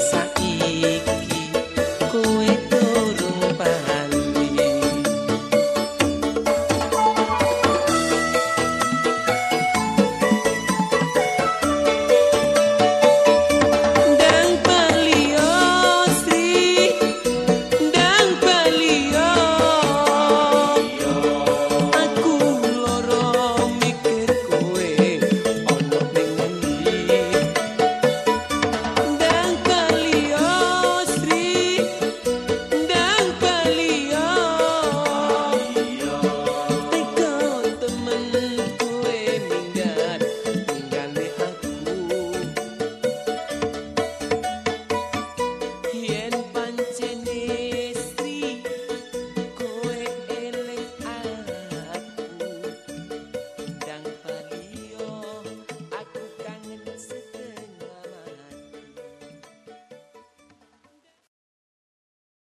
cabeza.